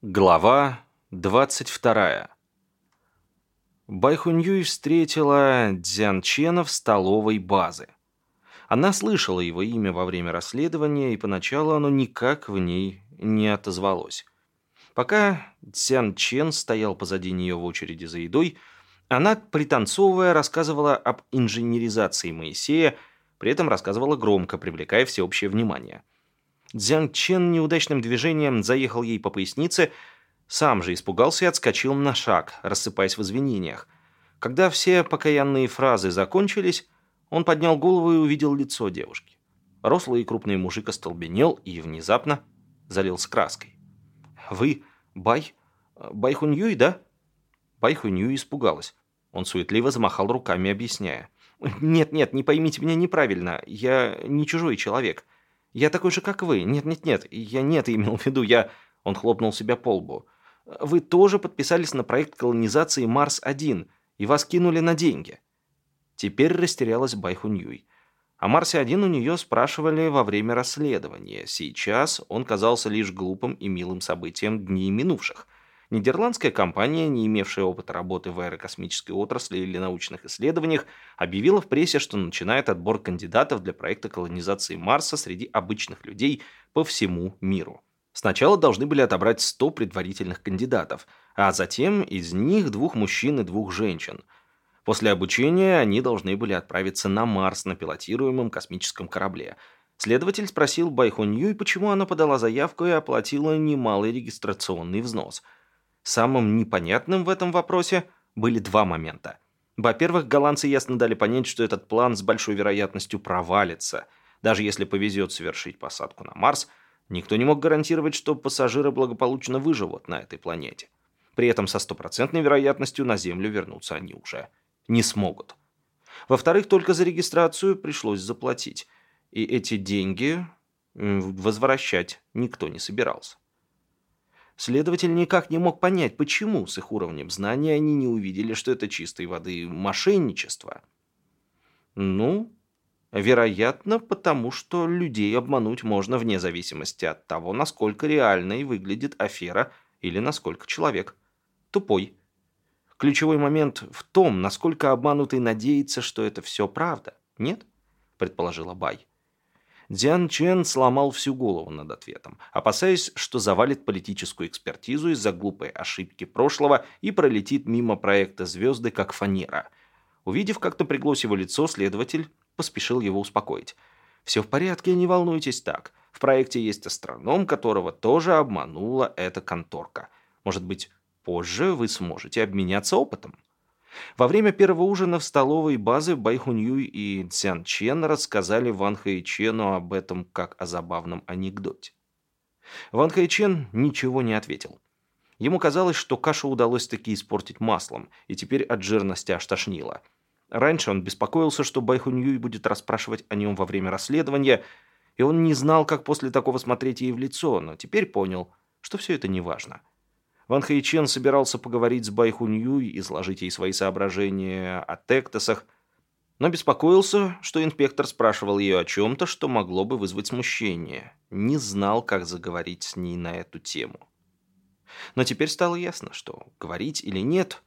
Глава 22. Байхуньюй встретила Дзян Чена в столовой базы. Она слышала его имя во время расследования, и поначалу оно никак в ней не отозвалось. Пока Дзян Чен стоял позади нее в очереди за едой, она, пританцовывая, рассказывала об инженеризации Моисея, при этом рассказывала громко, привлекая всеобщее внимание – Дзян Чен неудачным движением заехал ей по пояснице, сам же испугался и отскочил на шаг, рассыпаясь в извинениях. Когда все покаянные фразы закончились, он поднял голову и увидел лицо девушки. Рослый и крупный мужик остолбенел и внезапно залился краской. «Вы Бай? Бай Хуньюй, да?» Бай Хуньюй испугалась. Он суетливо замахал руками, объясняя. «Нет-нет, не поймите меня неправильно. Я не чужой человек. Я такой же, как вы. Нет-нет-нет, я не это имел в виду, я...» Он хлопнул себя по лбу. «Вы тоже подписались на проект колонизации Марс-1, и вас кинули на деньги». Теперь растерялась Байхуньюй. О Марсе-1 у нее спрашивали во время расследования. Сейчас он казался лишь глупым и милым событием дней минувших – Нидерландская компания, не имевшая опыта работы в аэрокосмической отрасли или научных исследованиях, объявила в прессе, что начинает отбор кандидатов для проекта колонизации Марса среди обычных людей по всему миру. Сначала должны были отобрать 100 предварительных кандидатов, а затем из них двух мужчин и двух женщин. После обучения они должны были отправиться на Марс на пилотируемом космическом корабле. Следователь спросил Байхунью, почему она подала заявку и оплатила немалый регистрационный взнос – Самым непонятным в этом вопросе были два момента. Во-первых, голландцы ясно дали понять, что этот план с большой вероятностью провалится. Даже если повезет совершить посадку на Марс, никто не мог гарантировать, что пассажиры благополучно выживут на этой планете. При этом со стопроцентной вероятностью на Землю вернуться они уже не смогут. Во-вторых, только за регистрацию пришлось заплатить. И эти деньги возвращать никто не собирался. Следователь никак не мог понять, почему с их уровнем знаний они не увидели, что это чистой воды мошенничество. Ну, вероятно, потому что людей обмануть можно вне зависимости от того, насколько реальной выглядит афера или насколько человек тупой. Ключевой момент в том, насколько обманутый надеется, что это все правда. Нет? Предположила Бай. Дзян Чен сломал всю голову над ответом, опасаясь, что завалит политическую экспертизу из-за глупой ошибки прошлого и пролетит мимо проекта «Звезды» как фанера. Увидев, как напряглось его лицо, следователь поспешил его успокоить. «Все в порядке, не волнуйтесь так. В проекте есть астроном, которого тоже обманула эта конторка. Может быть, позже вы сможете обменяться опытом?» Во время первого ужина в столовой базы Байхуньюй и Цян Чен рассказали Ван Хэйчену об этом как о забавном анекдоте. Ван Хэйчен ничего не ответил. Ему казалось, что кашу удалось таки испортить маслом, и теперь от жирности аж тошнило. Раньше он беспокоился, что Байхуньюй будет расспрашивать о нем во время расследования, и он не знал, как после такого смотреть ей в лицо, но теперь понял, что все это не важно. Ван Хэйчен собирался поговорить с Байхуньюй, изложить ей свои соображения о Тектосах, но беспокоился, что инспектор спрашивал ее о чем-то, что могло бы вызвать смущение. Не знал, как заговорить с ней на эту тему. Но теперь стало ясно, что говорить или нет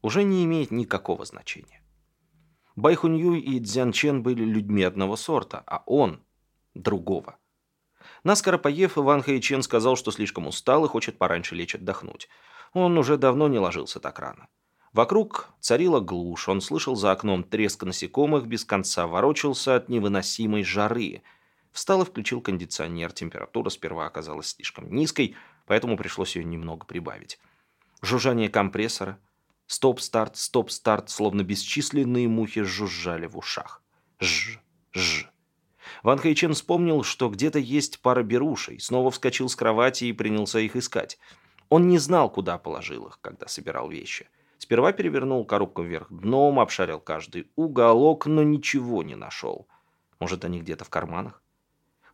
уже не имеет никакого значения. Байхуньюй и Цзян Чен были людьми одного сорта, а он – другого. Наскоро поев, Иван Хэйчен сказал, что слишком устал и хочет пораньше лечь отдохнуть. Он уже давно не ложился так рано. Вокруг царила глушь, он слышал за окном треск насекомых, без конца ворочался от невыносимой жары. Встал и включил кондиционер, температура сперва оказалась слишком низкой, поэтому пришлось ее немного прибавить. Жужжание компрессора, стоп-старт, стоп-старт, словно бесчисленные мухи жужжали в ушах. Ж, ж, Ван Хайчен вспомнил, что где-то есть пара берушей, снова вскочил с кровати и принялся их искать. Он не знал, куда положил их, когда собирал вещи. Сперва перевернул коробку вверх дном, обшарил каждый уголок, но ничего не нашел. Может, они где-то в карманах?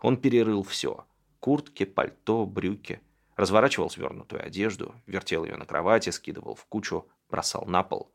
Он перерыл все. Куртки, пальто, брюки. Разворачивал свернутую одежду, вертел ее на кровати, скидывал в кучу, бросал на пол.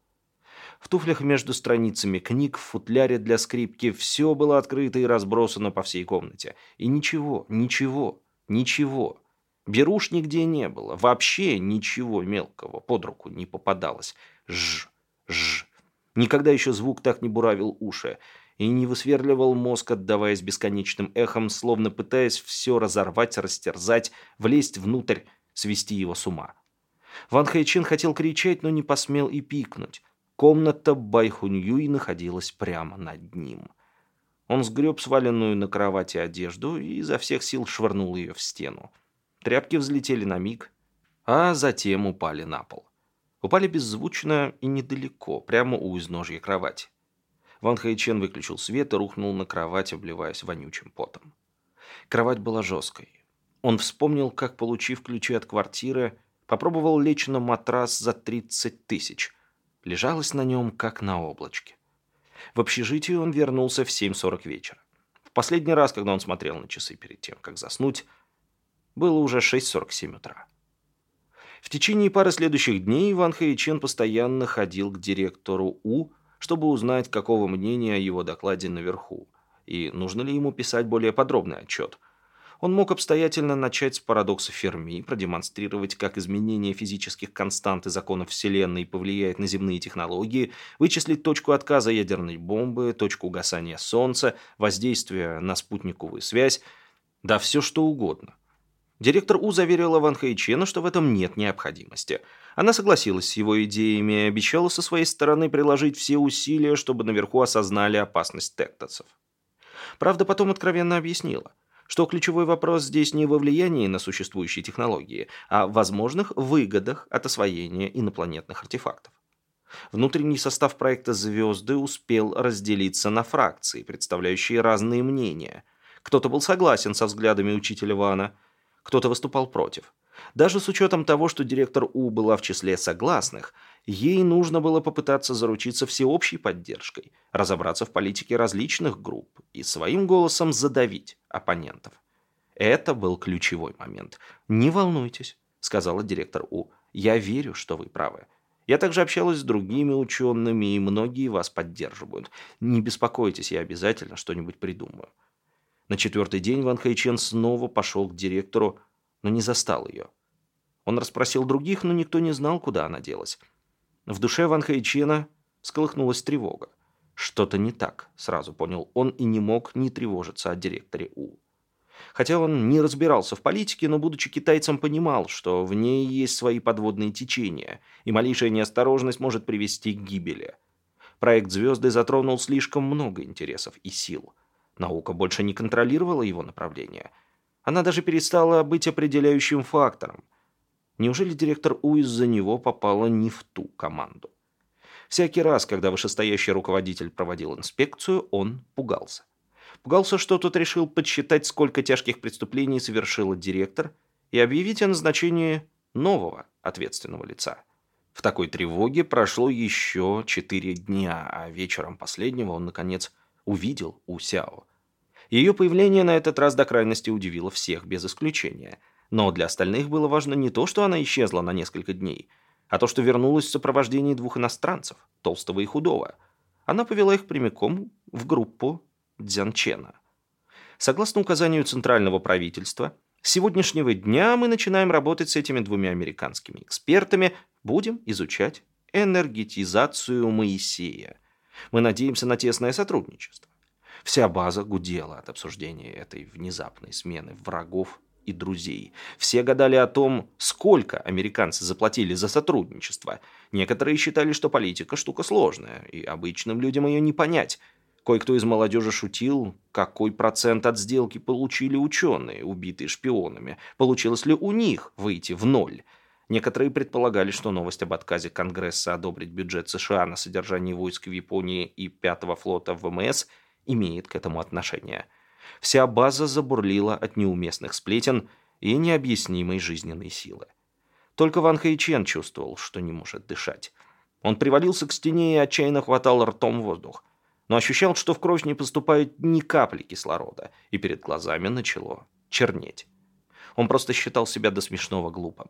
В туфлях между страницами книг, в футляре для скрипки все было открыто и разбросано по всей комнате. И ничего, ничего, ничего. Беруш нигде не было. Вообще ничего мелкого под руку не попадалось. Ж, ж. Никогда еще звук так не буравил уши и не высверливал мозг, отдаваясь бесконечным эхом, словно пытаясь все разорвать, растерзать, влезть внутрь, свести его с ума. Ван Хайчин хотел кричать, но не посмел и пикнуть. Комната Байхуньюй находилась прямо над ним. Он сгреб сваленную на кровати одежду и изо всех сил швырнул ее в стену. Тряпки взлетели на миг, а затем упали на пол. Упали беззвучно и недалеко, прямо у изножья кровати. Ван Хайчен выключил свет и рухнул на кровать, обливаясь вонючим потом. Кровать была жесткой. Он вспомнил, как, получив ключи от квартиры, попробовал лечь на матрас за 30 тысяч. Лежалось на нем, как на облачке. В общежитие он вернулся в 7.40 вечера. В последний раз, когда он смотрел на часы перед тем, как заснуть, было уже 6.47 утра. В течение пары следующих дней Ван Хэйчен постоянно ходил к директору У, чтобы узнать, какого мнения о его докладе наверху, и нужно ли ему писать более подробный отчет. Он мог обстоятельно начать с парадокса Ферми, продемонстрировать, как изменение физических констант и законов Вселенной повлияет на земные технологии, вычислить точку отказа ядерной бомбы, точку угасания Солнца, воздействие на спутниковую связь, да все что угодно. Директор У заверила Ван Хэйчена, что в этом нет необходимости. Она согласилась с его идеями и обещала со своей стороны приложить все усилия, чтобы наверху осознали опасность тектосов. Правда, потом откровенно объяснила, что ключевой вопрос здесь не во влиянии на существующие технологии, а в возможных выгодах от освоения инопланетных артефактов. Внутренний состав проекта «Звезды» успел разделиться на фракции, представляющие разные мнения. Кто-то был согласен со взглядами учителя Вана – кто-то выступал против. Даже с учетом того, что директор У была в числе согласных, ей нужно было попытаться заручиться всеобщей поддержкой, разобраться в политике различных групп и своим голосом задавить оппонентов. Это был ключевой момент. «Не волнуйтесь», — сказала директор У. «Я верю, что вы правы. Я также общалась с другими учеными, и многие вас поддерживают. Не беспокойтесь, я обязательно что-нибудь придумаю». На четвертый день Ван Хайчен снова пошел к директору, но не застал ее. Он расспросил других, но никто не знал, куда она делась. В душе Ван Хайчена сколыхнулась тревога. Что-то не так, сразу понял он и не мог не тревожиться о директоре У. Хотя он не разбирался в политике, но, будучи китайцем, понимал, что в ней есть свои подводные течения, и малейшая неосторожность может привести к гибели. Проект «Звезды» затронул слишком много интересов и сил – Наука больше не контролировала его направление. Она даже перестала быть определяющим фактором. Неужели директор У из-за него попала не в ту команду? Всякий раз, когда вышестоящий руководитель проводил инспекцию, он пугался. Пугался, что тот решил подсчитать, сколько тяжких преступлений совершил директор, и объявить о назначении нового ответственного лица. В такой тревоге прошло еще четыре дня, а вечером последнего он, наконец, увидел У Сяо. Ее появление на этот раз до крайности удивило всех без исключения. Но для остальных было важно не то, что она исчезла на несколько дней, а то, что вернулась в сопровождении двух иностранцев, толстого и худого. Она повела их прямиком в группу Дзянчена. Согласно указанию Центрального правительства, с сегодняшнего дня мы начинаем работать с этими двумя американскими экспертами, будем изучать энергетизацию Моисея – мы надеемся на тесное сотрудничество. Вся база гудела от обсуждения этой внезапной смены врагов и друзей. Все гадали о том, сколько американцы заплатили за сотрудничество. Некоторые считали, что политика штука сложная, и обычным людям ее не понять. Кое-кто из молодежи шутил, какой процент от сделки получили ученые, убитые шпионами. Получилось ли у них выйти в ноль? Некоторые предполагали, что новость об отказе Конгресса одобрить бюджет США на содержание войск в Японии и Пятого флота ВМС имеет к этому отношение. Вся база забурлила от неуместных сплетен и необъяснимой жизненной силы. Только Ван Хэйчен чувствовал, что не может дышать. Он привалился к стене и отчаянно хватал ртом воздух, но ощущал, что в кровь не поступает ни капли кислорода, и перед глазами начало чернеть. Он просто считал себя до смешного глупым.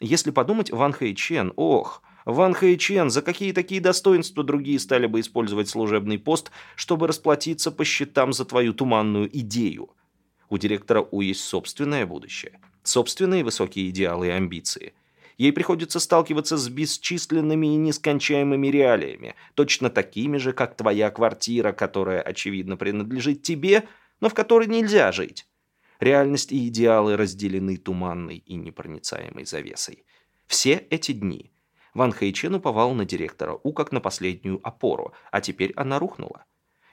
Если подумать, Ван Хэйчен, ох, Ван Хэйчен, за какие такие достоинства другие стали бы использовать служебный пост, чтобы расплатиться по счетам за твою туманную идею? У директора У есть собственное будущее, собственные высокие идеалы и амбиции. Ей приходится сталкиваться с бесчисленными и нескончаемыми реалиями, точно такими же, как твоя квартира, которая, очевидно, принадлежит тебе, но в которой нельзя жить. Реальность и идеалы разделены туманной и непроницаемой завесой. Все эти дни Ван Хэйчен уповал на директора У как на последнюю опору, а теперь она рухнула.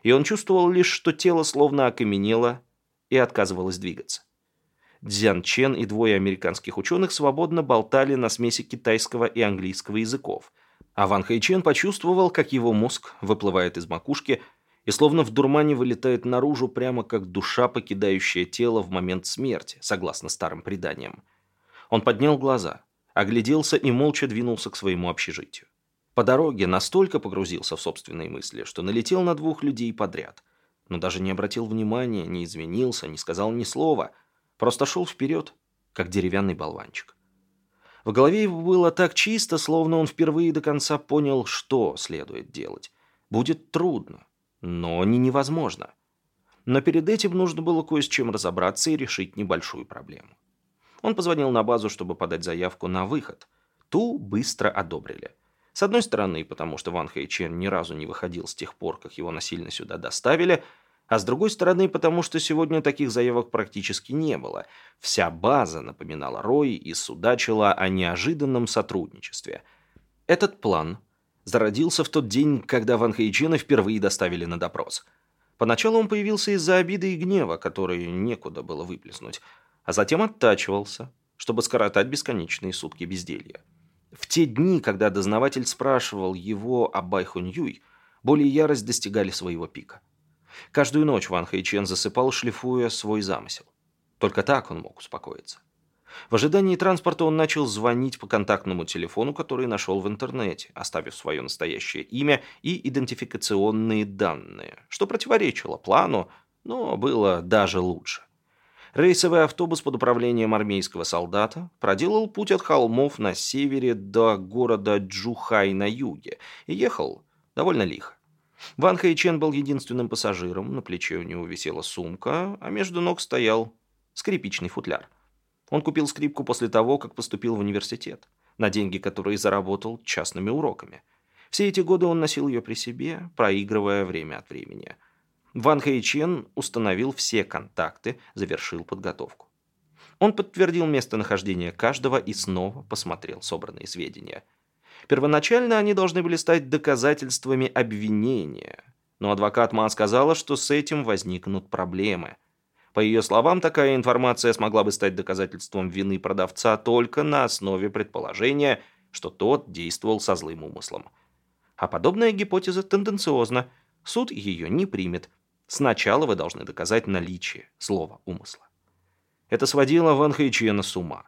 И он чувствовал лишь, что тело словно окаменело и отказывалось двигаться. Дзян Чен и двое американских ученых свободно болтали на смеси китайского и английского языков, а Ван Хэйчен почувствовал, как его мозг выплывает из макушки и словно в дурмане вылетает наружу, прямо как душа, покидающая тело в момент смерти, согласно старым преданиям. Он поднял глаза, огляделся и молча двинулся к своему общежитию. По дороге настолько погрузился в собственные мысли, что налетел на двух людей подряд, но даже не обратил внимания, не извинился, не сказал ни слова, просто шел вперед, как деревянный болванчик. В голове его было так чисто, словно он впервые до конца понял, что следует делать. Будет трудно, но не невозможно. Но перед этим нужно было кое с чем разобраться и решить небольшую проблему. Он позвонил на базу, чтобы подать заявку на выход. Ту быстро одобрили. С одной стороны, потому что Ван Хэйчен ни разу не выходил с тех пор, как его насильно сюда доставили, а с другой стороны, потому что сегодня таких заявок практически не было. Вся база напоминала Рой и судачила о неожиданном сотрудничестве. Этот план – зародился в тот день, когда Ван Хэйчена впервые доставили на допрос. Поначалу он появился из-за обиды и гнева, которые некуда было выплеснуть, а затем оттачивался, чтобы скоротать бесконечные сутки безделья. В те дни, когда дознаватель спрашивал его о Байхунь Юй, боль и ярость достигали своего пика. Каждую ночь Ван Хэйчен засыпал, шлифуя свой замысел. Только так он мог успокоиться. В ожидании транспорта он начал звонить по контактному телефону, который нашел в интернете, оставив свое настоящее имя и идентификационные данные, что противоречило плану, но было даже лучше. Рейсовый автобус под управлением армейского солдата проделал путь от холмов на севере до города Джухай на юге и ехал довольно лихо. Ван Хэйчен был единственным пассажиром, на плече у него висела сумка, а между ног стоял скрипичный футляр. Он купил скрипку после того, как поступил в университет, на деньги, которые заработал частными уроками. Все эти годы он носил ее при себе, проигрывая время от времени. Ван Хэйчен установил все контакты, завершил подготовку. Он подтвердил местонахождение каждого и снова посмотрел собранные сведения. Первоначально они должны были стать доказательствами обвинения, но адвокат Ма сказала, что с этим возникнут проблемы – по ее словам, такая информация смогла бы стать доказательством вины продавца только на основе предположения, что тот действовал со злым умыслом. А подобная гипотеза тенденциозна. Суд ее не примет. Сначала вы должны доказать наличие злого умысла. Это сводило Ван Хэйчиена с ума.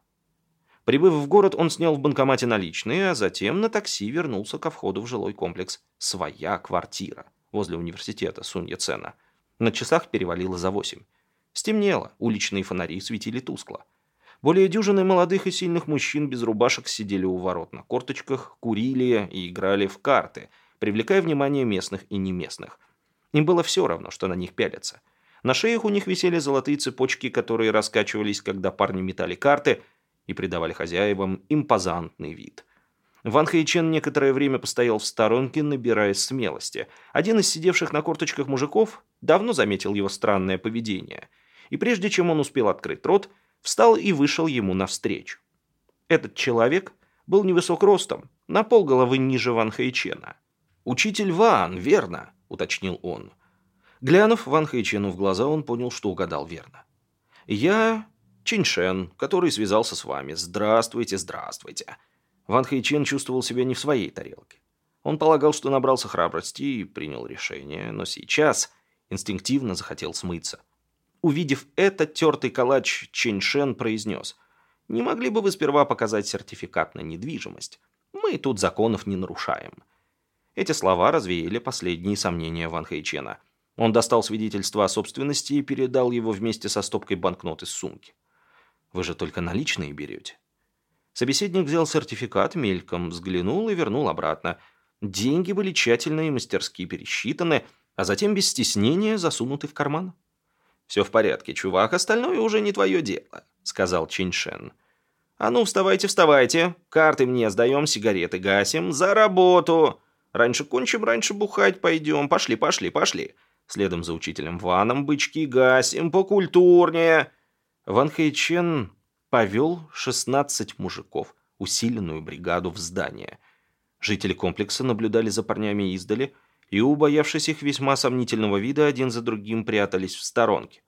Прибыв в город, он снял в банкомате наличные, а затем на такси вернулся ко входу в жилой комплекс «Своя квартира» возле университета Сунья-Цена. На часах перевалило за восемь. Стемнело, уличные фонари светили тускло. Более дюжины молодых и сильных мужчин без рубашек сидели у ворот на корточках, курили и играли в карты, привлекая внимание местных и неместных. Им было все равно, что на них пялятся. На шеях у них висели золотые цепочки, которые раскачивались, когда парни метали карты и придавали хозяевам импозантный вид. Ван Хэйчен некоторое время постоял в сторонке, набираясь смелости. Один из сидевших на корточках мужиков давно заметил его странное поведение – и прежде чем он успел открыть рот, встал и вышел ему навстречу. Этот человек был невысок ростом, на полголовы ниже Ван Хэйчена. «Учитель Ван, верно?» – уточнил он. Глянув Ван Хэйчену в глаза, он понял, что угадал верно. «Я Чиншен, который связался с вами. Здравствуйте, здравствуйте». Ван Хэйчен чувствовал себя не в своей тарелке. Он полагал, что набрался храбрости и принял решение, но сейчас инстинктивно захотел смыться. Увидев это, тертый калач Чэньшен произнес. «Не могли бы вы сперва показать сертификат на недвижимость? Мы тут законов не нарушаем». Эти слова развеяли последние сомнения Ван Хэйчена. Он достал свидетельство о собственности и передал его вместе со стопкой банкнот из сумки. «Вы же только наличные берете». Собеседник взял сертификат, мельком взглянул и вернул обратно. Деньги были тщательно и мастерски пересчитаны, а затем без стеснения засунуты в карман. «Все в порядке, чувак, остальное уже не твое дело», — сказал Чиньшен. «А ну, вставайте, вставайте. Карты мне сдаем, сигареты гасим. За работу! Раньше кончим, раньше бухать пойдем. Пошли, пошли, пошли». Следом за учителем Ваном бычки гасим, покультурнее. Ван Хэйчен повел 16 мужиков, усиленную бригаду в здание. Жители комплекса наблюдали за парнями издали, и, убоявшись их весьма сомнительного вида, один за другим прятались в сторонке.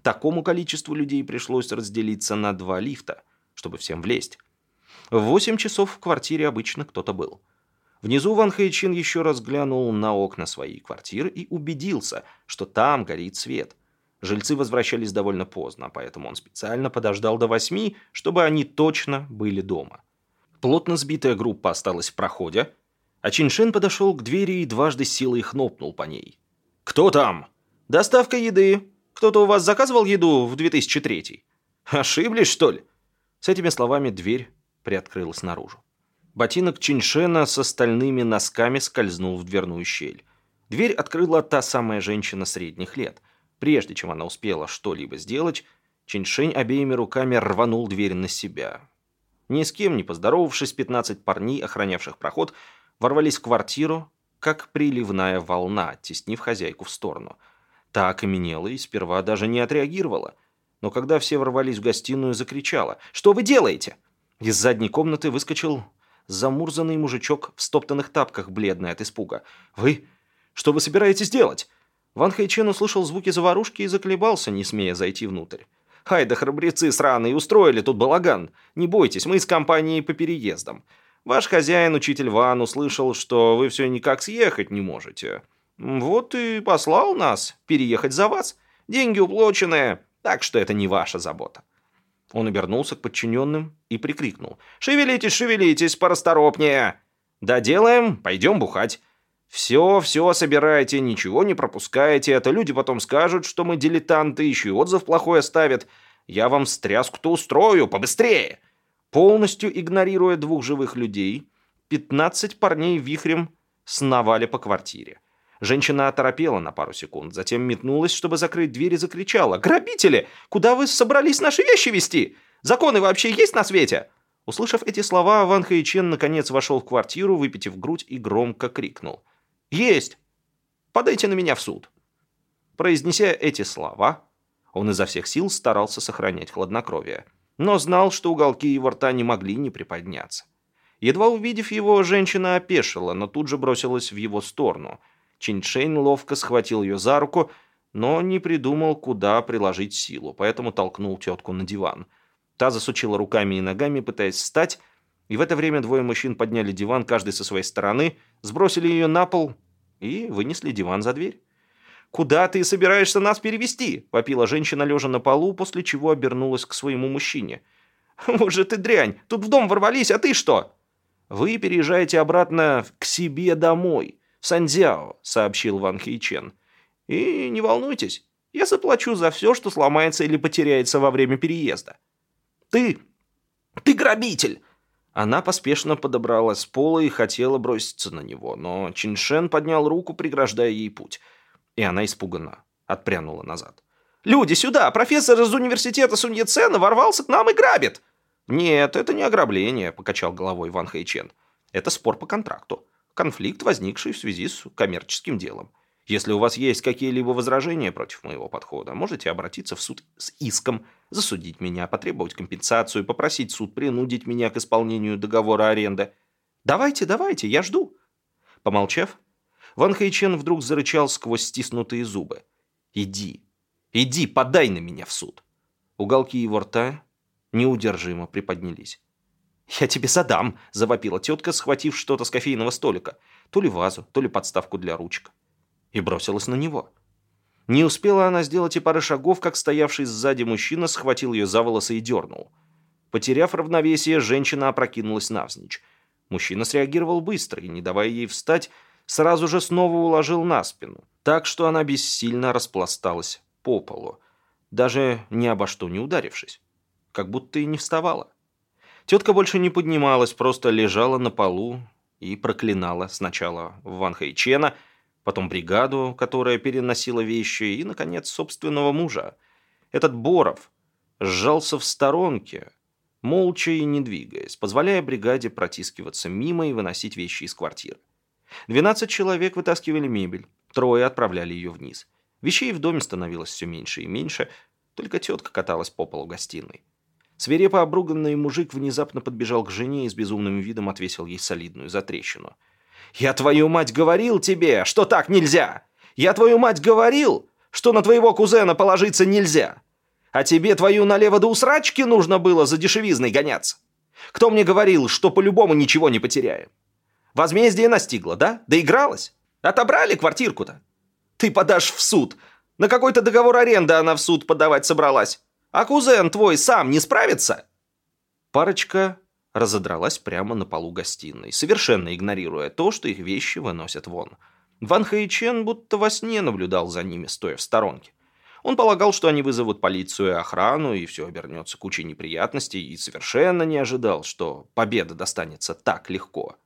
Такому количеству людей пришлось разделиться на два лифта, чтобы всем влезть. В восемь часов в квартире обычно кто-то был. Внизу Ван Хэйчин еще раз глянул на окна своей квартиры и убедился, что там горит свет. Жильцы возвращались довольно поздно, поэтому он специально подождал до восьми, чтобы они точно были дома. Плотно сбитая группа осталась в проходе, а Чиншин подошел к двери и дважды силой хнопнул по ней. «Кто там?» «Доставка еды. Кто-то у вас заказывал еду в 2003 «Ошиблись, что ли?» С этими словами дверь приоткрылась наружу. Ботинок Чиншена с остальными носками скользнул в дверную щель. Дверь открыла та самая женщина средних лет. Прежде чем она успела что-либо сделать, Чиншень обеими руками рванул дверь на себя. Ни с кем не поздоровавшись, 15 парней, охранявших проход, ворвались в квартиру, как приливная волна, оттеснив хозяйку в сторону. Та окаменела и сперва даже не отреагировала. Но когда все ворвались в гостиную, закричала «Что вы делаете?» Из задней комнаты выскочил замурзанный мужичок в стоптанных тапках, бледный от испуга. «Вы? Что вы собираетесь делать?» Ван Хайчен услышал звуки заварушки и заколебался, не смея зайти внутрь. «Хай да храбрецы сраные устроили тут балаган. Не бойтесь, мы из компании по переездам. Ваш хозяин, учитель Ван, услышал, что вы все никак съехать не можете. Вот и послал нас переехать за вас. Деньги уплоченные, так что это не ваша забота». Он обернулся к подчиненным и прикрикнул. «Шевелитесь, шевелитесь, порасторопнее! Доделаем, пойдем бухать. Все, все собирайте, ничего не пропускаете, это люди потом скажут, что мы дилетанты, еще и отзыв плохой оставят. Я вам стряску-то устрою, побыстрее!» Полностью игнорируя двух живых людей, 15 парней вихрем сновали по квартире. Женщина оторопела на пару секунд, затем метнулась, чтобы закрыть дверь и закричала. «Грабители! Куда вы собрались наши вещи везти? Законы вообще есть на свете?» Услышав эти слова, Ван Хэйчен наконец вошел в квартиру, выпитив грудь и громко крикнул. «Есть! Подайте на меня в суд!» Произнеся эти слова, он изо всех сил старался сохранять хладнокровие но знал, что уголки его рта не могли не приподняться. Едва увидев его, женщина опешила, но тут же бросилась в его сторону. Чинчейн ловко схватил ее за руку, но не придумал, куда приложить силу, поэтому толкнул тетку на диван. Та засучила руками и ногами, пытаясь встать, и в это время двое мужчин подняли диван, каждый со своей стороны, сбросили ее на пол и вынесли диван за дверь. «Куда ты собираешься нас перевести?» – попила женщина, лежа на полу, после чего обернулась к своему мужчине. «Вот ты дрянь! Тут в дом ворвались, а ты что?» «Вы переезжаете обратно к себе домой, в Санзяо», – сообщил Ван Хейчен. «И не волнуйтесь, я заплачу за все, что сломается или потеряется во время переезда». «Ты... ты грабитель!» Она поспешно подобралась с пола и хотела броситься на него, но Чиншен поднял руку, преграждая ей путь – и она испуганно отпрянула назад. «Люди, сюда! Профессор из университета Суньецена ворвался к нам и грабит!» «Нет, это не ограбление», – покачал головой Ван Хэйчен. «Это спор по контракту. Конфликт, возникший в связи с коммерческим делом. Если у вас есть какие-либо возражения против моего подхода, можете обратиться в суд с иском, засудить меня, потребовать компенсацию, попросить суд принудить меня к исполнению договора аренды. Давайте, давайте, я жду». Помолчав, Ван Хэйчен вдруг зарычал сквозь стиснутые зубы. «Иди, иди, подай на меня в суд!» Уголки его рта неудержимо приподнялись. «Я тебе задам!» – завопила тетка, схватив что-то с кофейного столика. То ли вазу, то ли подставку для ручек. И бросилась на него. Не успела она сделать и пары шагов, как стоявший сзади мужчина схватил ее за волосы и дернул. Потеряв равновесие, женщина опрокинулась навзничь. Мужчина среагировал быстро и, не давая ей встать, сразу же снова уложил на спину, так что она бессильно распласталась по полу, даже ни обо что не ударившись, как будто и не вставала. Тетка больше не поднималась, просто лежала на полу и проклинала сначала Ван Хэйчена, потом бригаду, которая переносила вещи, и, наконец, собственного мужа. Этот Боров сжался в сторонке, молча и не двигаясь, позволяя бригаде протискиваться мимо и выносить вещи из квартиры. Двенадцать человек вытаскивали мебель, трое отправляли ее вниз. Вещей в доме становилось все меньше и меньше, только тетка каталась по полу гостиной. Свирепо обруганный мужик внезапно подбежал к жене и с безумным видом отвесил ей солидную затрещину. «Я твою мать говорил тебе, что так нельзя! Я твою мать говорил, что на твоего кузена положиться нельзя! А тебе твою налево до усрачки нужно было за дешевизной гоняться! Кто мне говорил, что по-любому ничего не потеряем? Возмездие настигло, да? Доигралась? Отобрали квартирку-то? Ты подашь в суд. На какой-то договор аренды она в суд подавать собралась. А кузен твой сам не справится?» Парочка разодралась прямо на полу гостиной, совершенно игнорируя то, что их вещи выносят вон. Ван Хэйчен будто во сне наблюдал за ними, стоя в сторонке. Он полагал, что они вызовут полицию и охрану, и все обернется кучей неприятностей, и совершенно не ожидал, что победа достанется так легко.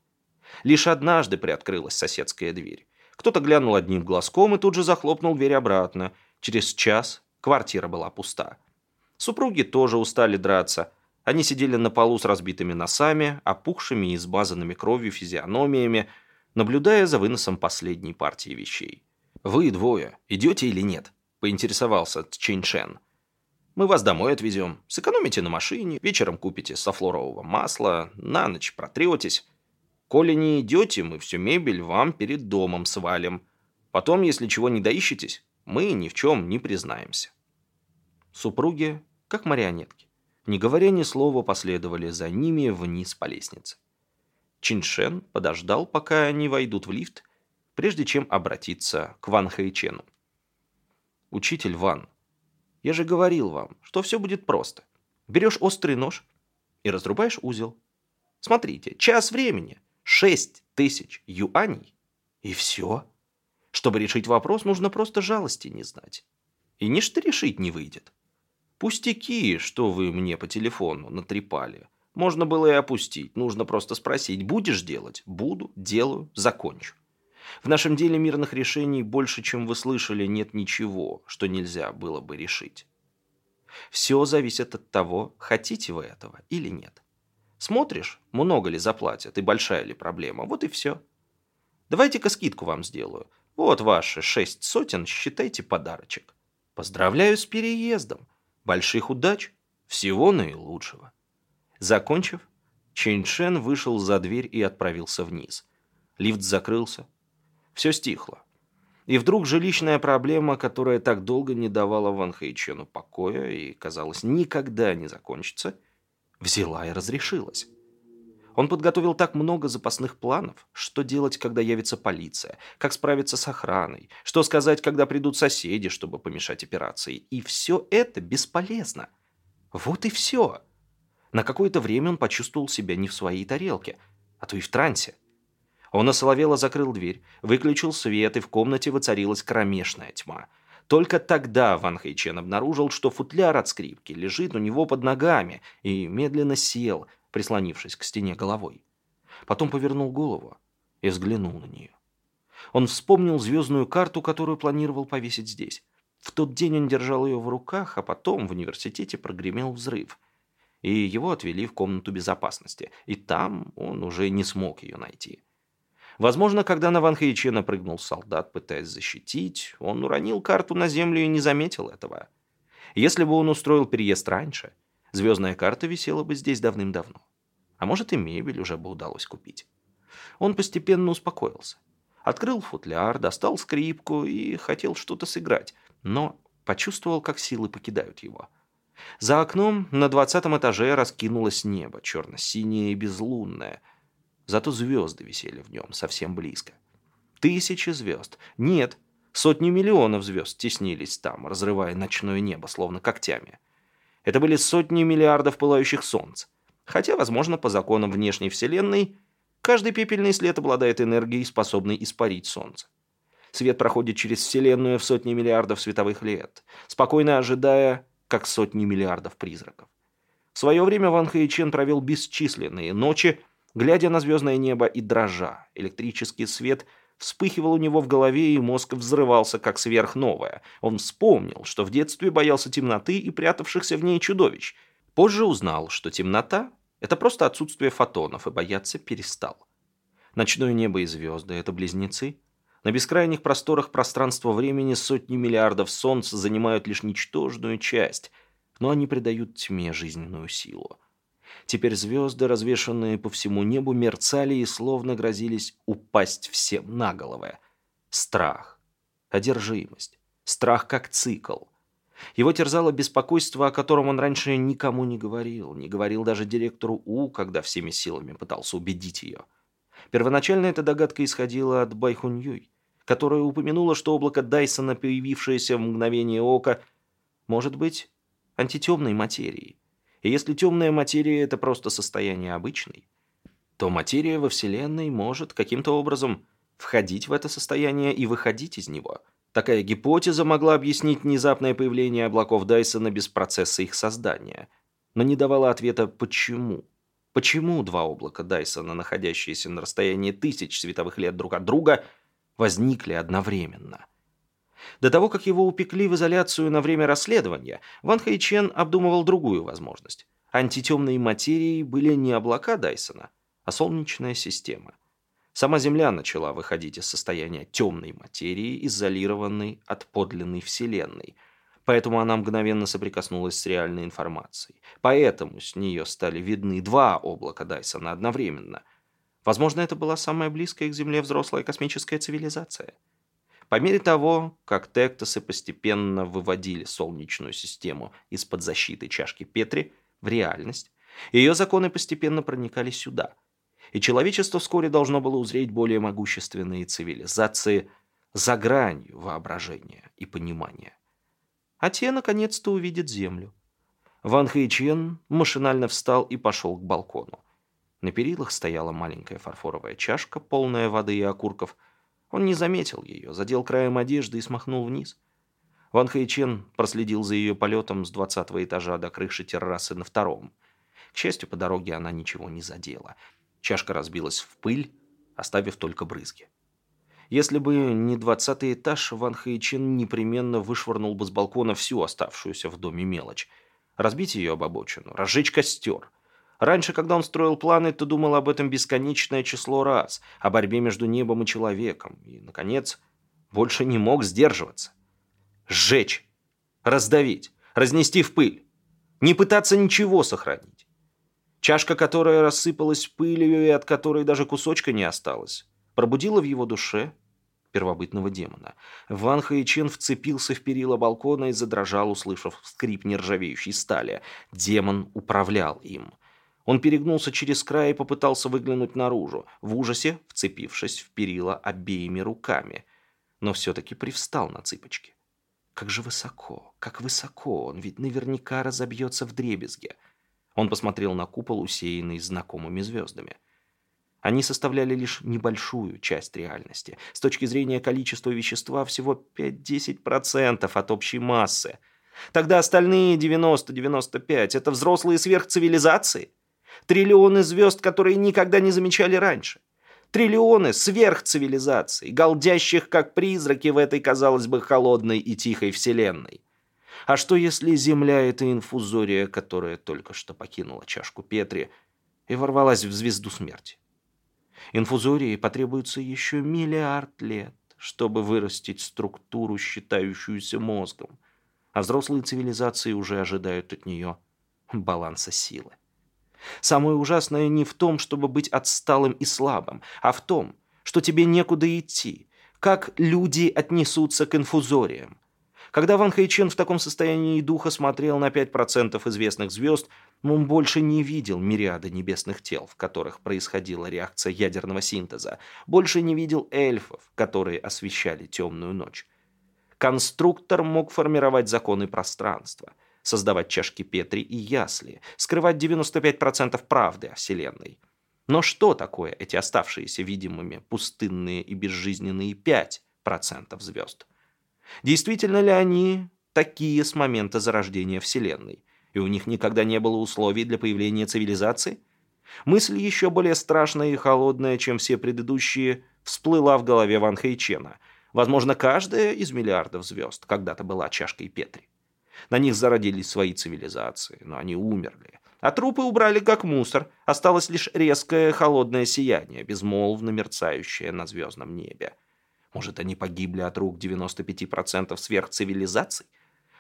Лишь однажды приоткрылась соседская дверь. Кто-то глянул одним глазком и тут же захлопнул дверь обратно. Через час квартира была пуста. Супруги тоже устали драться. Они сидели на полу с разбитыми носами, опухшими и измазанными кровью физиономиями, наблюдая за выносом последней партии вещей. «Вы двое идете или нет?» – поинтересовался Чэнь Шен. «Мы вас домой отвезем. Сэкономите на машине, вечером купите софлорового масла, на ночь протретесь. Коли не идете, мы всю мебель вам перед домом свалим. Потом, если чего не доищетесь, мы ни в чем не признаемся». Супруги как марионетки. Не говоря ни слова, последовали за ними вниз по лестнице. Чиншен подождал, пока они войдут в лифт, прежде чем обратиться к Ван Хэйчену. «Учитель Ван, я же говорил вам, что все будет просто. Берешь острый нож и разрубаешь узел. Смотрите, час времени, шесть тысяч юаней, и все. Чтобы решить вопрос, нужно просто жалости не знать. И ничто решить не выйдет. Пустяки, что вы мне по телефону натрепали. Можно было и опустить. Нужно просто спросить, будешь делать? Буду, делаю, закончу. В нашем деле мирных решений больше, чем вы слышали, нет ничего, что нельзя было бы решить. Все зависит от того, хотите вы этого или нет. Смотришь, много ли заплатят и большая ли проблема, вот и все. Давайте-ка скидку вам сделаю. Вот ваши шесть сотен, считайте подарочек. Поздравляю с переездом. Больших удач, всего наилучшего. Закончив, Чэньшен вышел за дверь и отправился вниз. Лифт закрылся. Все стихло. И вдруг жилищная проблема, которая так долго не давала Ван Хэйчену покоя и, казалось, никогда не закончится, взяла и разрешилась. Он подготовил так много запасных планов, что делать, когда явится полиция, как справиться с охраной, что сказать, когда придут соседи, чтобы помешать операции. И все это бесполезно. Вот и все. На какое-то время он почувствовал себя не в своей тарелке, а то и в трансе. Он осоловело закрыл дверь, выключил свет, и в комнате воцарилась кромешная тьма. Только тогда Ван Хэйчен обнаружил, что футляр от скрипки лежит у него под ногами, и медленно сел – прислонившись к стене головой. Потом повернул голову и взглянул на нее. Он вспомнил звездную карту, которую планировал повесить здесь. В тот день он держал ее в руках, а потом в университете прогремел взрыв. И его отвели в комнату безопасности, и там он уже не смог ее найти. Возможно, когда на Ван Хэйчена прыгнул солдат, пытаясь защитить, он уронил карту на землю и не заметил этого. Если бы он устроил переезд раньше, Звездная карта висела бы здесь давным-давно. А может и мебель уже бы удалось купить. Он постепенно успокоился. Открыл футляр, достал скрипку и хотел что-то сыграть, но почувствовал, как силы покидают его. За окном на двадцатом этаже раскинулось небо, черно-синее и безлунное. Зато звезды висели в нем совсем близко. Тысячи звезд. Нет, сотни миллионов звезд теснились там, разрывая ночное небо, словно когтями. Это были сотни миллиардов пылающих солнц. Хотя, возможно, по законам внешней Вселенной, каждый пепельный след обладает энергией, способной испарить Солнце. Свет проходит через Вселенную в сотни миллиардов световых лет, спокойно ожидая, как сотни миллиардов призраков. В свое время Ван Хэйчен провел бесчисленные ночи, глядя на звездное небо и дрожа. Электрический свет вспыхивал у него в голове, и мозг взрывался, как сверхновая. Он вспомнил, что в детстве боялся темноты и прятавшихся в ней чудовищ. Позже узнал, что темнота — это просто отсутствие фотонов, и бояться перестал. Ночное небо и звезды — это близнецы. На бескрайних просторах пространства-времени сотни миллиардов солнц занимают лишь ничтожную часть, но они придают тьме жизненную силу. Теперь звезды, развешанные по всему небу, мерцали и словно грозились упасть всем на головы. Страх, одержимость, страх как цикл. Его терзало беспокойство, о котором он раньше никому не говорил, не говорил даже директору У, когда всеми силами пытался убедить ее. Первоначально эта догадка исходила от Байхуньюй, которая упомянула, что облако Дайсона, появившееся в мгновение ока, может быть антитемной материей. И если темная материя – это просто состояние обычной, то материя во Вселенной может каким-то образом входить в это состояние и выходить из него. Такая гипотеза могла объяснить внезапное появление облаков Дайсона без процесса их создания, но не давала ответа «почему?». Почему два облака Дайсона, находящиеся на расстоянии тысяч световых лет друг от друга, возникли одновременно? До того, как его упекли в изоляцию на время расследования, Ван Хэйчен обдумывал другую возможность. Антитемной материей были не облака Дайсона, а Солнечная система. Сама Земля начала выходить из состояния темной материи, изолированной от подлинной Вселенной. Поэтому она мгновенно соприкоснулась с реальной информацией. Поэтому с нее стали видны два облака Дайсона одновременно. Возможно, это была самая близкая к Земле взрослая космическая цивилизация. По мере того, как тектосы постепенно выводили Солнечную систему из-под защиты чашки Петри в реальность, ее законы постепенно проникали сюда. И человечество вскоре должно было узреть более могущественные цивилизации за гранью воображения и понимания. А те, наконец-то, увидят Землю. Ван Хэйчен машинально встал и пошел к балкону. На перилах стояла маленькая фарфоровая чашка, полная воды и окурков – он не заметил ее, задел краем одежды и смахнул вниз. Ван Хэйчен проследил за ее полетом с двадцатого этажа до крыши террасы на втором. К счастью, по дороге она ничего не задела. Чашка разбилась в пыль, оставив только брызги. Если бы не двадцатый этаж, Ван Хэйчен непременно вышвырнул бы с балкона всю оставшуюся в доме мелочь. Разбить ее об обочину, разжечь костер – Раньше, когда он строил планы, то думал об этом бесконечное число раз, о борьбе между небом и человеком. И, наконец, больше не мог сдерживаться. Сжечь, раздавить, разнести в пыль. Не пытаться ничего сохранить. Чашка, которая рассыпалась пылью и от которой даже кусочка не осталось, пробудила в его душе первобытного демона. Ван Хаичен вцепился в перила балкона и задрожал, услышав скрип нержавеющей стали. Демон управлял им. Он перегнулся через край и попытался выглянуть наружу, в ужасе вцепившись в перила обеими руками, но все-таки привстал на цыпочки. Как же высоко, как высоко, он ведь наверняка разобьется в дребезге. Он посмотрел на купол, усеянный знакомыми звездами. Они составляли лишь небольшую часть реальности. С точки зрения количества вещества всего 5-10% от общей массы. Тогда остальные 90-95 – это взрослые сверхцивилизации – Триллионы звезд, которые никогда не замечали раньше. Триллионы сверхцивилизаций, голдящих как призраки в этой, казалось бы, холодной и тихой вселенной. А что если Земля — это инфузория, которая только что покинула чашку Петри и ворвалась в звезду смерти? Инфузории потребуется еще миллиард лет, чтобы вырастить структуру, считающуюся мозгом, а взрослые цивилизации уже ожидают от нее баланса силы. Самое ужасное не в том, чтобы быть отсталым и слабым, а в том, что тебе некуда идти. Как люди отнесутся к инфузориям? Когда Ван Хэйчен в таком состоянии духа смотрел на 5% известных звезд, он больше не видел мириады небесных тел, в которых происходила реакция ядерного синтеза, больше не видел эльфов, которые освещали темную ночь. Конструктор мог формировать законы пространства – создавать чашки Петри и ясли, скрывать 95% правды о Вселенной. Но что такое эти оставшиеся видимыми пустынные и безжизненные 5% звезд? Действительно ли они такие с момента зарождения Вселенной? И у них никогда не было условий для появления цивилизации? Мысль еще более страшная и холодная, чем все предыдущие, всплыла в голове Ван Хэйчена. Возможно, каждая из миллиардов звезд когда-то была чашкой Петри. На них зародились свои цивилизации, но они умерли. А трупы убрали как мусор. Осталось лишь резкое холодное сияние, безмолвно мерцающее на звездном небе. Может, они погибли от рук 95% сверхцивилизаций?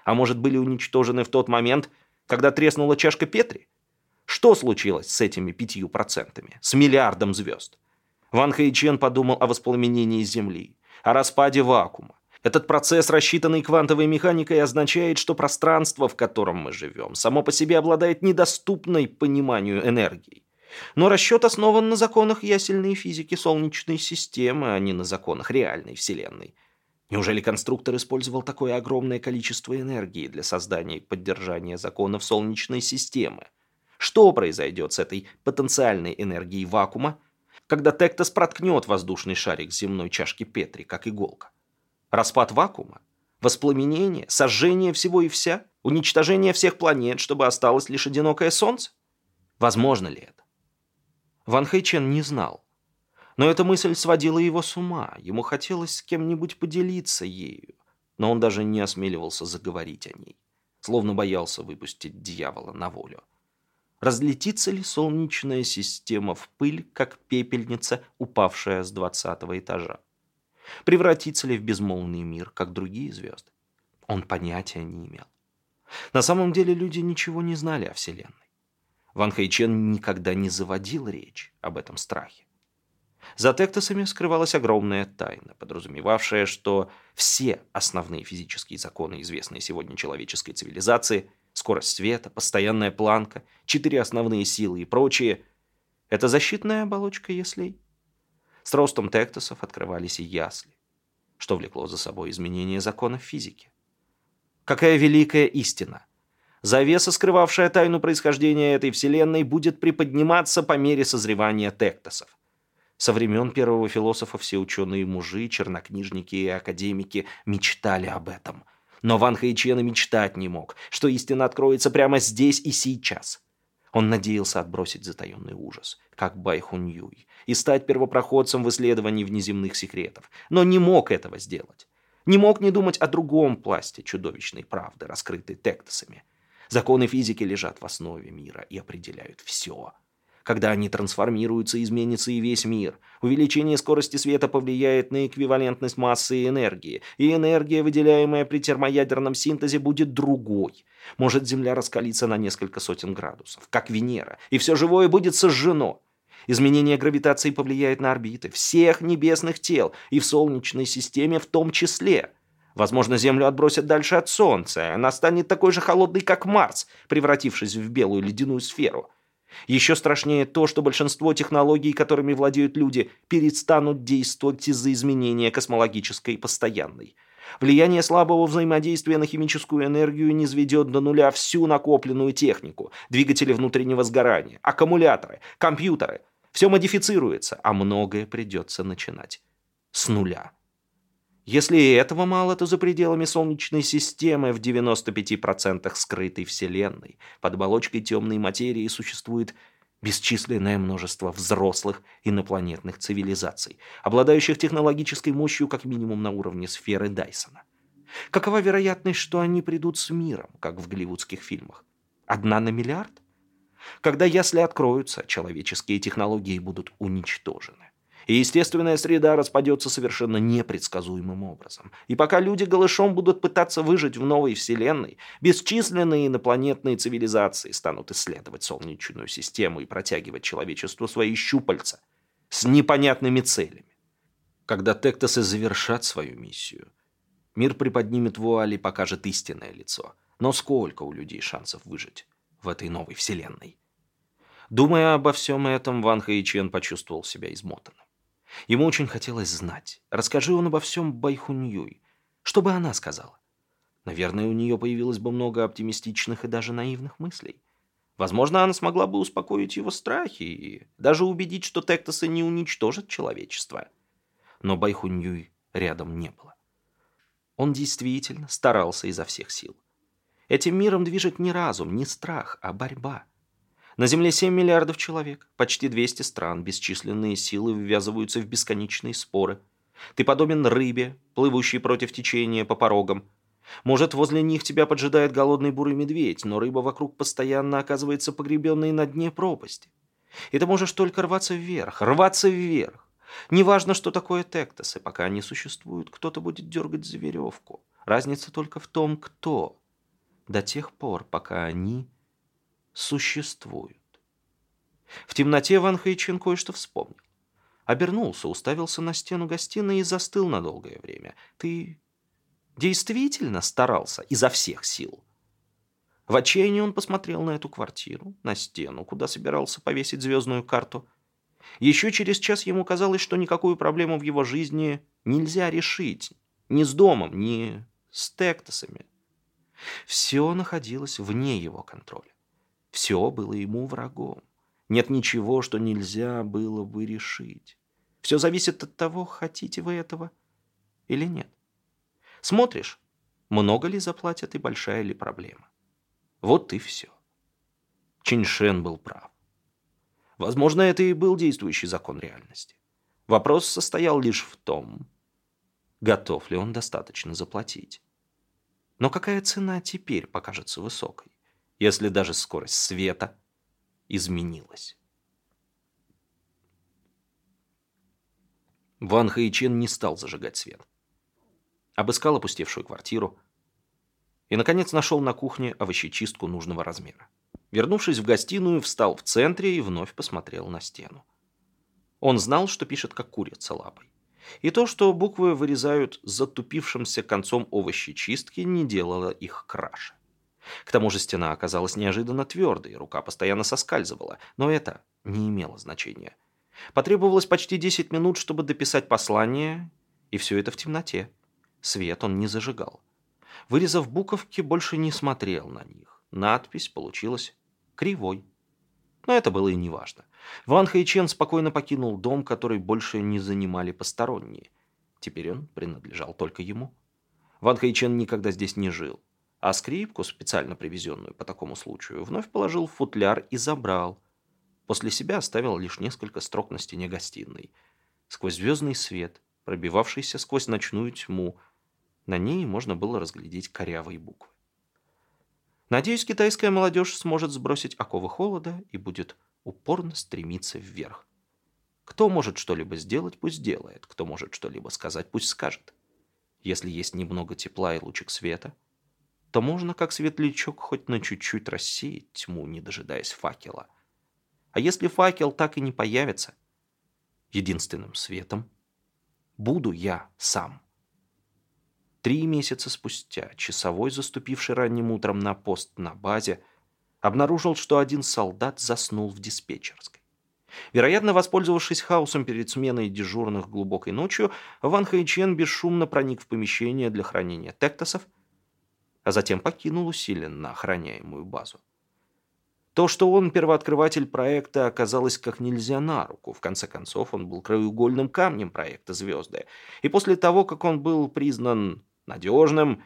А может, были уничтожены в тот момент, когда треснула чашка Петри? Что случилось с этими пятью процентами, с миллиардом звезд? Ван Хэйчен подумал о воспламенении Земли, о распаде вакуума. Этот процесс, рассчитанный квантовой механикой, означает, что пространство, в котором мы живем, само по себе обладает недоступной пониманию энергией. Но расчет основан на законах ясельной физики Солнечной системы, а не на законах реальной Вселенной. Неужели конструктор использовал такое огромное количество энергии для создания и поддержания законов Солнечной системы? Что произойдет с этой потенциальной энергией вакуума, когда Тектос проткнет воздушный шарик земной чашки Петри, как иголка? Распад вакуума? Воспламенение? Сожжение всего и вся? Уничтожение всех планет, чтобы осталось лишь одинокое Солнце? Возможно ли это? Ван Хэйчен не знал. Но эта мысль сводила его с ума. Ему хотелось с кем-нибудь поделиться ею. Но он даже не осмеливался заговорить о ней. Словно боялся выпустить дьявола на волю. Разлетится ли солнечная система в пыль, как пепельница, упавшая с двадцатого этажа? Превратится ли в безмолвный мир, как другие звезды? Он понятия не имел. На самом деле люди ничего не знали о Вселенной. Ван Хэйчен никогда не заводил речь об этом страхе. За тектосами скрывалась огромная тайна, подразумевавшая, что все основные физические законы, известные сегодня человеческой цивилизации, скорость света, постоянная планка, четыре основные силы и прочее, это защитная оболочка яслей. С ростом тектосов открывались и ясли, что влекло за собой изменение законов физики. Какая великая истина! Завеса, скрывавшая тайну происхождения этой вселенной, будет приподниматься по мере созревания тектосов. Со времен первого философа все ученые-мужи, чернокнижники и академики мечтали об этом. Но Ван Хэйчен и мечтать не мог, что истина откроется прямо здесь и сейчас. Он надеялся отбросить затаенный ужас, как Бай Хунь и стать первопроходцем в исследовании внеземных секретов, но не мог этого сделать. Не мог не думать о другом пласте чудовищной правды, раскрытой тектосами. Законы физики лежат в основе мира и определяют все. Когда они трансформируются, изменится и весь мир. Увеличение скорости света повлияет на эквивалентность массы и энергии, и энергия, выделяемая при термоядерном синтезе, будет другой. Может Земля раскалиться на несколько сотен градусов, как Венера, и все живое будет сожжено. Изменение гравитации повлияет на орбиты всех небесных тел и в Солнечной системе в том числе. Возможно, Землю отбросят дальше от Солнца, она станет такой же холодной, как Марс, превратившись в белую ледяную сферу. Еще страшнее то, что большинство технологий, которыми владеют люди, перестанут действовать из-за изменения космологической постоянной. Влияние слабого взаимодействия на химическую энергию не сведет до нуля всю накопленную технику, двигатели внутреннего сгорания, аккумуляторы, компьютеры. Все модифицируется, а многое придется начинать с нуля. Если и этого мало, то за пределами Солнечной системы в 95% скрытой Вселенной под оболочкой темной материи существует бесчисленное множество взрослых инопланетных цивилизаций, обладающих технологической мощью как минимум на уровне сферы Дайсона. Какова вероятность, что они придут с миром, как в голливудских фильмах? Одна на миллиард? Когда ясли откроются, человеческие технологии будут уничтожены и естественная среда распадется совершенно непредсказуемым образом. И пока люди голышом будут пытаться выжить в новой вселенной, бесчисленные инопланетные цивилизации станут исследовать Солнечную систему и протягивать человечеству свои щупальца с непонятными целями. Когда Тектосы завершат свою миссию, мир приподнимет вуаль и покажет истинное лицо. Но сколько у людей шансов выжить в этой новой вселенной? Думая обо всем этом, Ван Хэйчен почувствовал себя измотанным. Ему очень хотелось знать, расскажи он обо всем Байхуньюй. Что бы она сказала? Наверное, у нее появилось бы много оптимистичных и даже наивных мыслей. Возможно, она смогла бы успокоить его страхи и даже убедить, что Тектосы не уничтожат человечество. Но Байхуньюй рядом не было. Он действительно старался изо всех сил. Этим миром движет не разум, не страх, а борьба. На Земле 7 миллиардов человек, почти 200 стран, бесчисленные силы ввязываются в бесконечные споры. Ты подобен рыбе, плывущей против течения по порогам. Может, возле них тебя поджидает голодный бурый медведь, но рыба вокруг постоянно оказывается погребенной на дне пропасти. И ты можешь только рваться вверх, рваться вверх. Неважно, что такое тектосы, пока они существуют, кто-то будет дергать за веревку. Разница только в том, кто. До тех пор, пока они существуют. В темноте Ван Хэйчен кое-что вспомнил. Обернулся, уставился на стену гостиной и застыл на долгое время. Ты действительно старался изо всех сил? В отчаянии он посмотрел на эту квартиру, на стену, куда собирался повесить звездную карту. Еще через час ему казалось, что никакую проблему в его жизни нельзя решить. Ни с домом, ни с тектосами. Все находилось вне его контроля. Все было ему врагом. Нет ничего, что нельзя было бы решить. Все зависит от того, хотите вы этого или нет. Смотришь, много ли заплатят и большая ли проблема. Вот и все. Чиньшен был прав. Возможно, это и был действующий закон реальности. Вопрос состоял лишь в том, готов ли он достаточно заплатить. Но какая цена теперь покажется высокой, если даже скорость света изменилась? Ван Хэйчен не стал зажигать свет. Обыскал опустевшую квартиру и, наконец, нашел на кухне овощечистку нужного размера. Вернувшись в гостиную, встал в центре и вновь посмотрел на стену. Он знал, что пишет как курица лапой. И то, что буквы вырезают затупившимся концом овощечистки, не делало их краше. К тому же стена оказалась неожиданно твердой, рука постоянно соскальзывала, но это не имело значения. Потребовалось почти 10 минут, чтобы дописать послание, и все это в темноте. Свет он не зажигал. Вырезав буковки, больше не смотрел на них. Надпись получилась кривой. Но это было и неважно. Ван Хэйчен спокойно покинул дом, который больше не занимали посторонние. Теперь он принадлежал только ему. Ван Хэйчен никогда здесь не жил. А скрипку, специально привезенную по такому случаю, вновь положил в футляр и забрал. После себя оставил лишь несколько строк на стене гостиной. Сквозь звездный свет, пробивавшийся сквозь ночную тьму, на ней можно было разглядеть корявые буквы. Надеюсь, китайская молодежь сможет сбросить оковы холода и будет упорно стремиться вверх. Кто может что-либо сделать, пусть делает. Кто может что-либо сказать, пусть скажет. Если есть немного тепла и лучик света, то можно, как светлячок, хоть на чуть-чуть рассеять тьму, не дожидаясь факела. А если факел так и не появится, единственным светом буду я сам. Три месяца спустя часовой, заступивший ранним утром на пост на базе, обнаружил, что один солдат заснул в диспетчерской. Вероятно, воспользовавшись хаосом перед сменой дежурных глубокой ночью, Ван Хайчен бесшумно проник в помещение для хранения тектосов, а затем покинул усиленно охраняемую базу. То, что он первооткрыватель проекта, оказалось как нельзя на руку. В конце концов, он был краеугольным камнем проекта «Звезды». И после того, как он был признан надежным.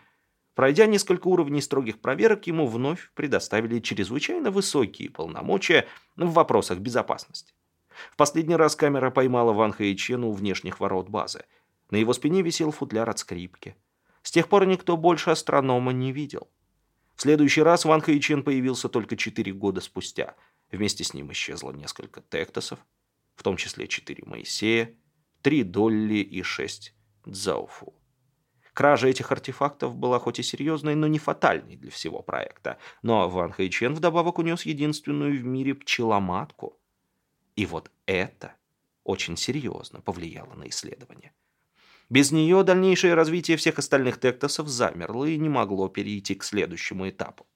Пройдя несколько уровней строгих проверок, ему вновь предоставили чрезвычайно высокие полномочия в вопросах безопасности. В последний раз камера поймала Ван Хэйчена у внешних ворот базы. На его спине висел футляр от скрипки. С тех пор никто больше астронома не видел. В следующий раз Ван Хэйчен появился только четыре года спустя. Вместе с ним исчезло несколько тектосов, в том числе четыре Моисея, три Долли и шесть Дзауфу. Кража этих артефактов была хоть и серьезной, но не фатальной для всего проекта. Но Ван Хэйчен вдобавок унес единственную в мире пчеломатку. И вот это очень серьезно повлияло на исследование. Без нее дальнейшее развитие всех остальных тектосов замерло и не могло перейти к следующему этапу.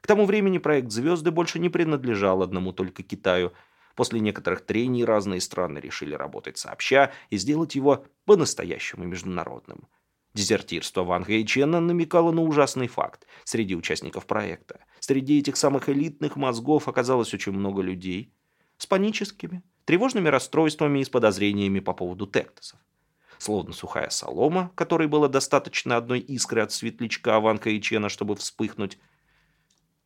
К тому времени проект «Звезды» больше не принадлежал одному только Китаю. После некоторых трений разные страны решили работать сообща и сделать его по-настоящему международным – Дезертирство Ван Хэйчена намекало на ужасный факт среди участников проекта. Среди этих самых элитных мозгов оказалось очень много людей с паническими, тревожными расстройствами и с подозрениями по поводу тектосов. Словно сухая солома, которой было достаточно одной искры от светлячка Ван Хэйчена, чтобы вспыхнуть.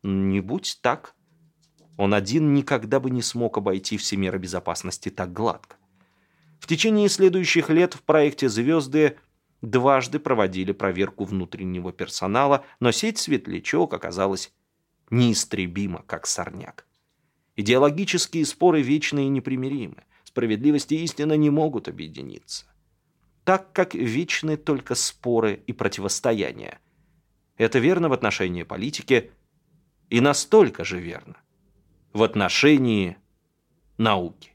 Не будь так, Он один никогда бы не смог обойти все меры безопасности так гладко. В течение следующих лет в проекте «Звезды» дважды проводили проверку внутреннего персонала, но сеть светлячок оказалась неистребима, как сорняк. Идеологические споры вечны и непримиримы. Справедливость и истина не могут объединиться. Так как вечны только споры и противостояния. Это верно в отношении политики и настолько же верно в отношении науки.